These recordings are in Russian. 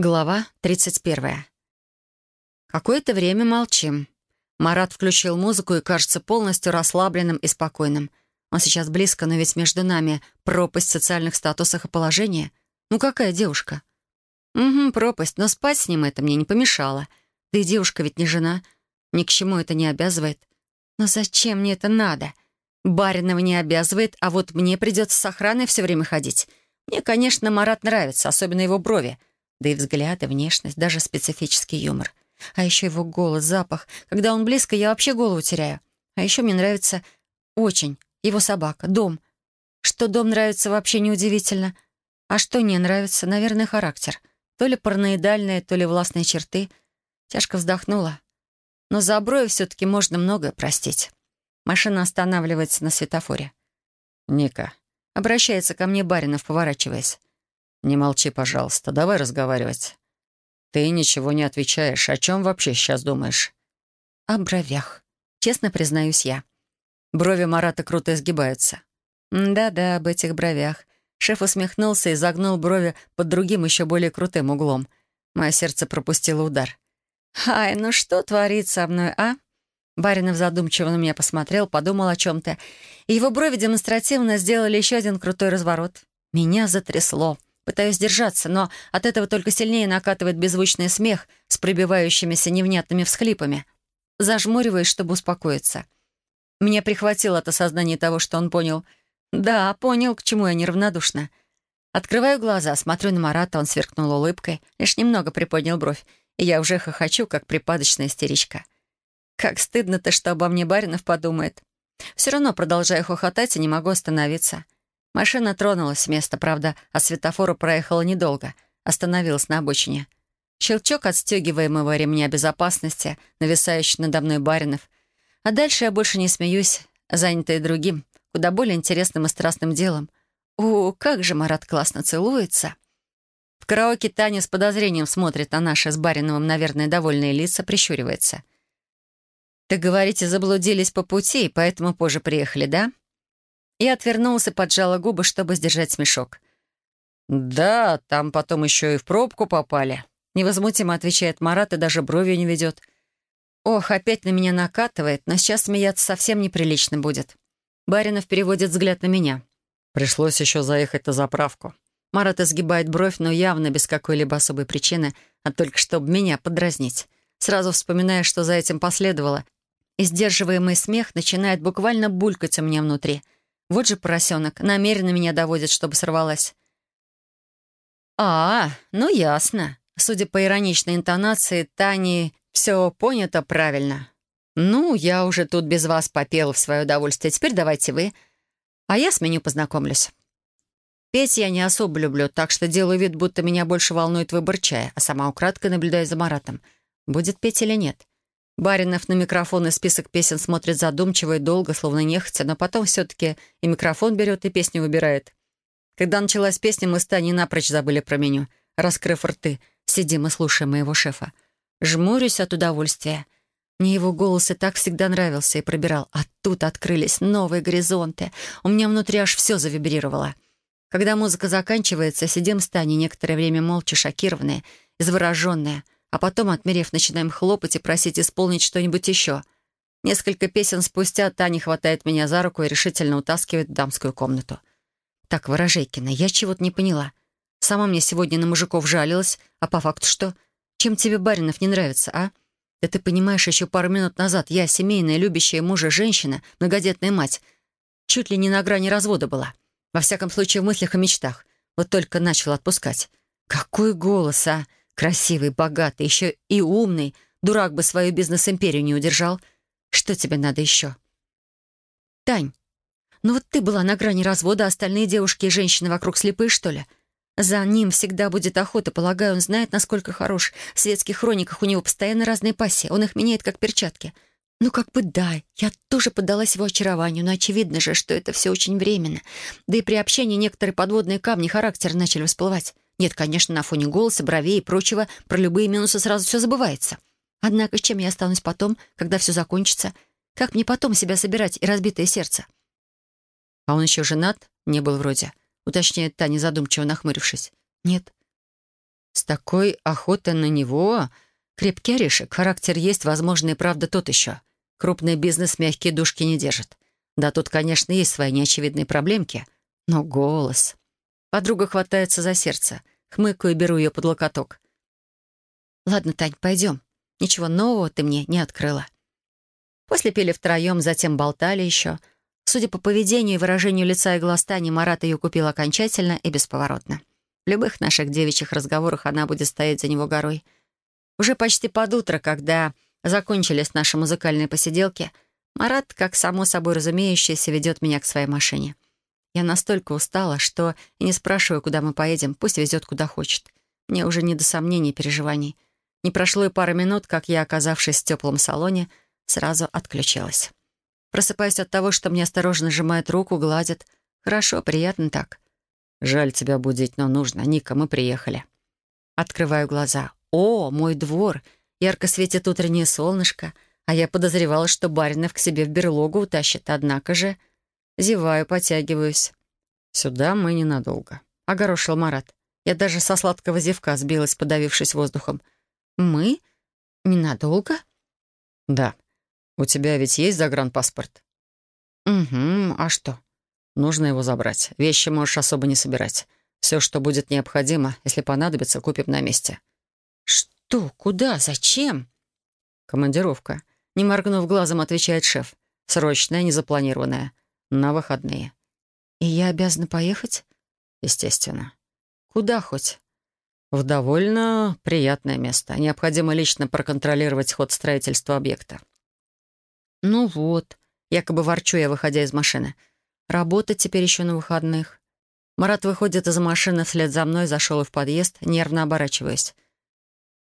Глава 31. Какое-то время молчим. Марат включил музыку и кажется полностью расслабленным и спокойным. Он сейчас близко, но ведь между нами пропасть в социальных статусах и положении. Ну какая девушка? Угу, пропасть, но спать с ним это мне не помешало. Да и девушка ведь не жена. Ни к чему это не обязывает. Но зачем мне это надо? Баринова не обязывает, а вот мне придется с охраной все время ходить. Мне, конечно, Марат нравится, особенно его брови — да и взгляд, и внешность, даже специфический юмор. А еще его голос, запах. Когда он близко, я вообще голову теряю. А еще мне нравится очень его собака, дом. Что дом нравится, вообще неудивительно. А что не нравится, наверное, характер. То ли параноидальные, то ли властные черты. Тяжко вздохнула. Но за Аброя все-таки можно многое простить. Машина останавливается на светофоре. «Ника», — обращается ко мне Баринов, поворачиваясь. «Не молчи, пожалуйста, давай разговаривать. Ты ничего не отвечаешь. О чем вообще сейчас думаешь?» «О бровях. Честно признаюсь я. Брови Марата круто изгибаются. Да-да, об этих бровях. Шеф усмехнулся и загнул брови под другим, еще более крутым углом. Мое сердце пропустило удар. «Ай, ну что творится со мной, а?» Баринов задумчиво на меня посмотрел, подумал о чем-то. Его брови демонстративно сделали еще один крутой разворот. Меня затрясло. Пытаюсь держаться, но от этого только сильнее накатывает беззвучный смех с пробивающимися невнятными всхлипами. Зажмуриваюсь, чтобы успокоиться. Меня прихватило от осознания того, что он понял. Да, понял, к чему я неравнодушна. Открываю глаза, смотрю на Марата, он сверкнул улыбкой, лишь немного приподнял бровь, и я уже хохочу, как припадочная истеричка. Как стыдно-то, что обо мне Баринов подумает. Все равно продолжаю хохотать и не могу остановиться. Машина тронулась с места, правда, а светофору проехала недолго. Остановилась на обочине. Щелчок отстегиваемого ремня безопасности, нависающий надо мной баринов. А дальше я больше не смеюсь, занятая другим, куда более интересным и страстным делом. О, как же Марат классно целуется! В караоке Таня с подозрением смотрит на наши с Бариновым, наверное, довольные лица, прищуривается. «Ты, говорите, заблудились по пути, поэтому позже приехали, да?» И отвернулся, поджала губы, чтобы сдержать смешок. «Да, там потом еще и в пробку попали», — невозмутимо отвечает Марат и даже бровью не ведет. «Ох, опять на меня накатывает, но сейчас смеяться совсем неприлично будет». Баринов переводит взгляд на меня. «Пришлось еще заехать на заправку». Марат изгибает бровь, но явно без какой-либо особой причины, а только чтобы меня подразнить. Сразу вспоминая, что за этим последовало, и сдерживаемый смех начинает буквально булькать у меня внутри — вот же поросенок, намеренно меня доводит, чтобы сорвалась. «А, ну ясно. Судя по ироничной интонации, Тани все понято правильно. Ну, я уже тут без вас попела в свое удовольствие. Теперь давайте вы. А я с меню познакомлюсь. Петь я не особо люблю, так что делаю вид, будто меня больше волнует выбор чая, а сама украдкой наблюдаю за Маратом. Будет петь или нет?» Баринов на микрофон и список песен смотрит задумчиво и долго, словно нехотя, но потом все-таки и микрофон берет, и песню выбирает. Когда началась песня, мы с Таней напрочь забыли про меню. Раскрыв рты, сидим и слушаем моего шефа. Жмурюсь от удовольствия. Мне его голос и так всегда нравился и пробирал. А тут открылись новые горизонты. У меня внутри аж все завибрировало. Когда музыка заканчивается, сидим с Таней некоторое время молча шокированные, завороженные — а потом, отмерев, начинаем хлопать и просить исполнить что-нибудь еще. Несколько песен спустя Таня хватает меня за руку и решительно утаскивает в дамскую комнату. «Так, Ворожейкина, я чего-то не поняла. Сама мне сегодня на мужиков жалилась, а по факту что? Чем тебе Баринов не нравится, а? Да ты понимаешь, еще пару минут назад я, семейная, любящая мужа женщина, многодетная мать, чуть ли не на грани развода была. Во всяком случае, в мыслях и мечтах. Вот только начала отпускать. Какой голос, а! Красивый, богатый, еще и умный. Дурак бы свою бизнес-империю не удержал. Что тебе надо еще? Тань, ну вот ты была на грани развода, а остальные девушки и женщины вокруг слепые, что ли? За ним всегда будет охота, полагаю, он знает, насколько хорош. В светских хрониках у него постоянно разные пассии, он их меняет как перчатки. Ну, как бы да, я тоже поддалась его очарованию, но очевидно же, что это все очень временно. Да и при общении некоторые подводные камни характера начали всплывать. Нет, конечно, на фоне голоса, бровей и прочего про любые минусы сразу все забывается. Однако с чем я останусь потом, когда все закончится? Как мне потом себя собирать и разбитое сердце? А он еще женат? Не был вроде. Уточняет Таня, задумчиво нахмурившись. Нет. С такой охотой на него... Крепкий орешек, характер есть, возможно, и правда тот еще. Крупный бизнес мягкие душки не держит. Да, тут, конечно, есть свои неочевидные проблемки, но голос... Подруга хватается за сердце. Хмыкаю и беру ее под локоток. «Ладно, Тань, пойдем. Ничего нового ты мне не открыла». После пили втроем, затем болтали еще. Судя по поведению и выражению лица и глаз Тани, Марат ее купил окончательно и бесповоротно. В любых наших девичьих разговорах она будет стоять за него горой. Уже почти под утро, когда закончились наши музыкальные посиделки, Марат, как само собой разумеющееся, ведет меня к своей машине. Я настолько устала, что не спрашиваю, куда мы поедем, пусть везет куда хочет. Мне уже не до сомнений и переживаний. Не прошло и пары минут, как я, оказавшись в теплом салоне, сразу отключилась. Просыпаюсь от того, что мне осторожно сжимают руку, гладят. Хорошо, приятно так. «Жаль тебя будить, но нужно. Ника, мы приехали». Открываю глаза. «О, мой двор! Ярко светит утреннее солнышко, а я подозревала, что Баринов к себе в берлогу утащит. Однако же...» Зеваю, потягиваюсь. «Сюда мы ненадолго», — огорошил Марат. Я даже со сладкого зевка сбилась, подавившись воздухом. «Мы? Ненадолго?» «Да. У тебя ведь есть загранпаспорт?» «Угу. А что?» «Нужно его забрать. Вещи можешь особо не собирать. Все, что будет необходимо, если понадобится, купим на месте». «Что? Куда? Зачем?» «Командировка», — не моргнув глазом, отвечает шеф. «Срочная, незапланированная. На выходные». «И я обязана поехать?» «Естественно». «Куда хоть?» В довольно приятное место. Необходимо лично проконтролировать ход строительства объекта. Ну вот, якобы ворчу я, выходя из машины. Работать теперь еще на выходных. Марат выходит из машины вслед за мной, зашел в подъезд, нервно оборачиваясь.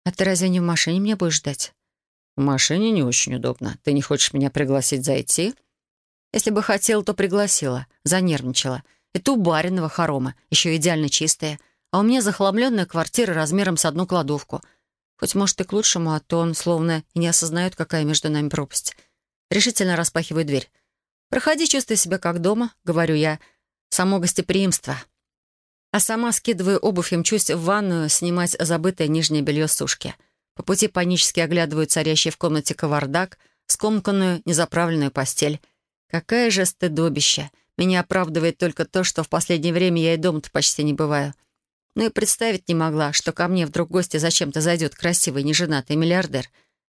«А ты разве не в машине меня будешь ждать?» «В машине не очень удобно. Ты не хочешь меня пригласить зайти?» «Если бы хотела, то пригласила. Занервничала. Это у бариного хорома, еще идеально чистая а у меня захламленная квартира размером с одну кладовку. Хоть, может, и к лучшему, а то он словно и не осознает, какая между нами пропасть. Решительно распахиваю дверь. «Проходи, чувствуй себя как дома», — говорю я. «Само гостеприимство». А сама скидываю обувь и мчусь в ванную снимать забытое нижнее белье сушки. По пути панически оглядываю царящий в комнате кавардак, скомканную, незаправленную постель. Какая же стыдобище! Меня оправдывает только то, что в последнее время я и дома-то почти не бываю но и представить не могла, что ко мне вдруг гости зачем-то зайдет красивый неженатый миллиардер.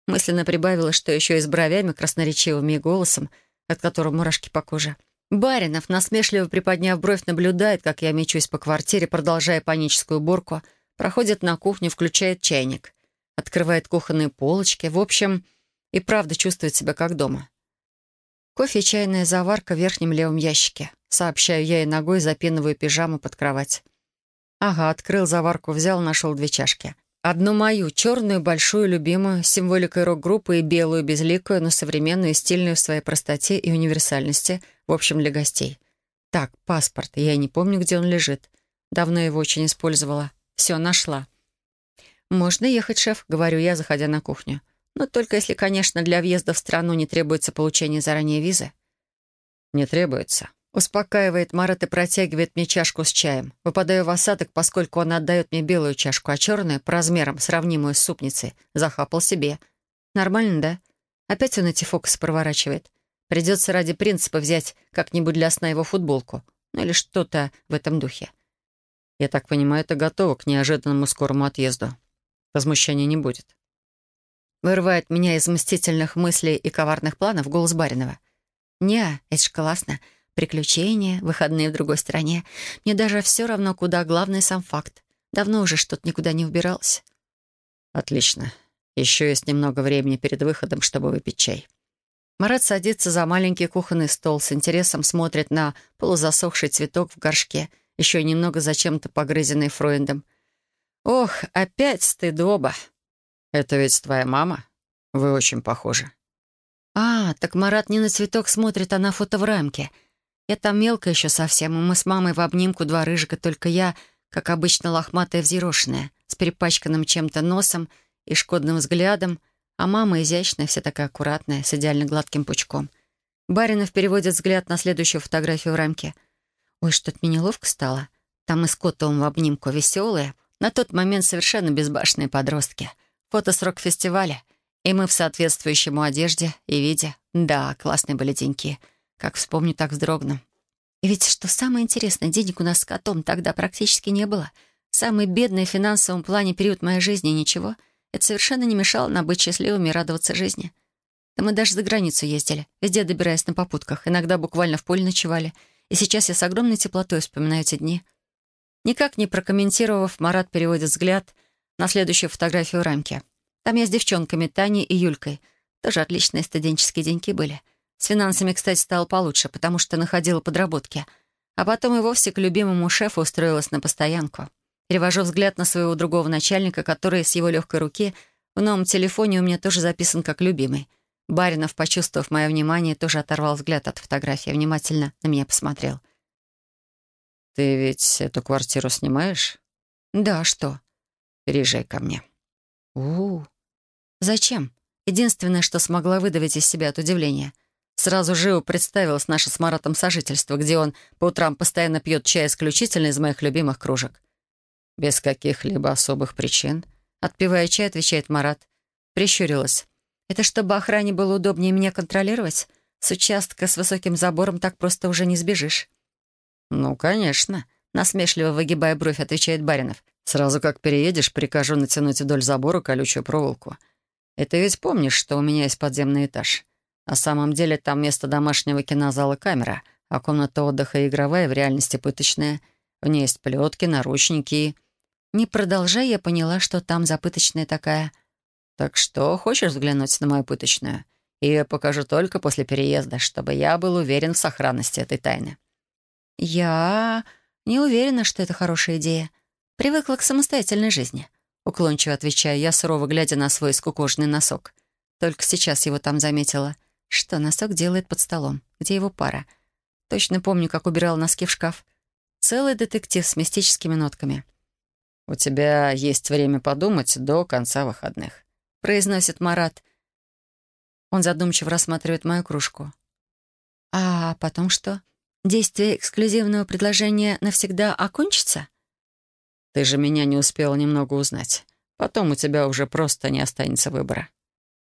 Мысленно прибавила, что еще и с бровями, красноречивыми и голосом, от которого мурашки по коже. Баринов, насмешливо приподняв бровь, наблюдает, как я мечусь по квартире, продолжая паническую уборку, проходит на кухню, включает чайник, открывает кухонные полочки. В общем, и правда чувствует себя как дома. Кофе чайная заварка в верхнем левом ящике. Сообщаю я и ногой запинываю пижаму под кровать. Ага, открыл заварку, взял, нашел две чашки. Одну мою, черную, большую, любимую, с символикой рок-группы и белую, безликую, но современную и стильную в своей простоте и универсальности, в общем, для гостей. Так, паспорт. Я не помню, где он лежит. Давно его очень использовала. Все, нашла. «Можно ехать, шеф», — говорю я, заходя на кухню. «Но только если, конечно, для въезда в страну не требуется получение заранее визы». «Не требуется», Успокаивает Марат и протягивает мне чашку с чаем. Выпадаю в осадок, поскольку он отдает мне белую чашку, а черную, по размерам, сравнимую с супницей, захапал себе. Нормально, да? Опять он эти фокусы проворачивает. Придется ради принципа взять как-нибудь для сна его футболку. Ну или что-то в этом духе. Я так понимаю, это готово к неожиданному скорому отъезду. Возмущения не будет. Вырывает меня из мстительных мыслей и коварных планов голос Баринова. «Не, это ж классно. Приключения, выходные в другой стране. Мне даже все равно, куда главный сам факт. Давно уже что-то никуда не убирался. Отлично. Еще есть немного времени перед выходом, чтобы выпить чай. Марат садится за маленький кухонный стол, с интересом смотрит на полузасохший цветок в горшке, еще немного зачем-то погрызенный Фройндом. «Ох, опять стыдоба!» «Это ведь твоя мама? Вы очень похожи». «А, так Марат не на цветок смотрит, а на фото в рамке. Я там мелко еще совсем, и мы с мамой в обнимку два рыжика, только я, как обычно, лохматая взъерошенная, с перепачканным чем-то носом и шкодным взглядом, а мама изящная, вся такая аккуратная, с идеально гладким пучком. Баринов переводит взгляд на следующую фотографию в рамке. «Ой, что-то мне неловко стало. Там и с котом в обнимку веселые, На тот момент совершенно безбашенные подростки. Фото с рок-фестиваля. И мы в соответствующем одежде и виде. Да, классные были деньки. Как вспомню, так вздрогну. И ведь, что самое интересное, денег у нас с котом тогда практически не было. Самый бедный в финансовом плане период моей жизни — ничего. Это совершенно не мешало нам быть счастливыми и радоваться жизни. Да мы даже за границу ездили, везде добираясь на попутках. Иногда буквально в поле ночевали. И сейчас я с огромной теплотой вспоминаю эти дни. Никак не прокомментировав, Марат переводит взгляд на следующую фотографию рамки. Там я с девчонками Таней и Юлькой. Тоже отличные студенческие деньки были. С финансами, кстати, стало получше, потому что находила подработки. А потом и вовсе к любимому шефу устроилась на постоянку. Перевожу взгляд на своего другого начальника, который с его легкой руки в новом телефоне у меня тоже записан как любимый. Баринов, почувствовав мое внимание, тоже оторвал взгляд от фотографии, внимательно на меня посмотрел. «Ты ведь эту квартиру снимаешь?» «Да, что?» «Переезжай ко мне». «У-у-у». «Зачем?» Единственное, что смогла выдавить из себя от удивления. Сразу живо представилось наше с Маратом сожительство, где он по утрам постоянно пьет чай исключительно из моих любимых кружек. «Без каких-либо особых причин?» Отпивая чай, отвечает Марат. Прищурилась. «Это чтобы охране было удобнее меня контролировать? С участка с высоким забором так просто уже не сбежишь». «Ну, конечно», — насмешливо выгибая бровь, отвечает Баринов. «Сразу как переедешь, прикажу натянуть вдоль забора колючую проволоку. И ты ведь помнишь, что у меня есть подземный этаж? На самом деле там вместо домашнего кинозала камера, а комната отдыха игровая в реальности пыточная. В ней есть плетки, наручники и...» Не продолжая, я поняла, что там запыточная такая. «Так что, хочешь взглянуть на мою пыточную? Ее покажу только после переезда, чтобы я был уверен в сохранности этой тайны». «Я не уверена, что это хорошая идея. Привыкла к самостоятельной жизни», — уклончиво отвечаю я, сурово глядя на свой скукожный носок. Только сейчас его там заметила. Что носок делает под столом? Где его пара? Точно помню, как убирал носки в шкаф. Целый детектив с мистическими нотками. «У тебя есть время подумать до конца выходных», — произносит Марат. Он задумчиво рассматривает мою кружку. «А потом что?» Действие эксклюзивного предложения навсегда окончится? Ты же меня не успела немного узнать. Потом у тебя уже просто не останется выбора.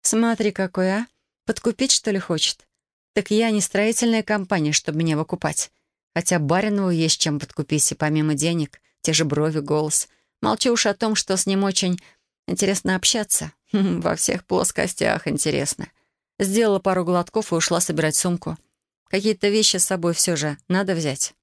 Смотри, какой, а? Подкупить, что ли, хочет? Так я не строительная компания, чтобы меня выкупать. Хотя Баринову есть чем подкупить, и помимо денег, те же брови, голос. Молчу уж о том, что с ним очень интересно общаться. Во всех плоскостях интересно. Сделала пару глотков и ушла собирать сумку. Какие-то вещи с собой все же надо взять.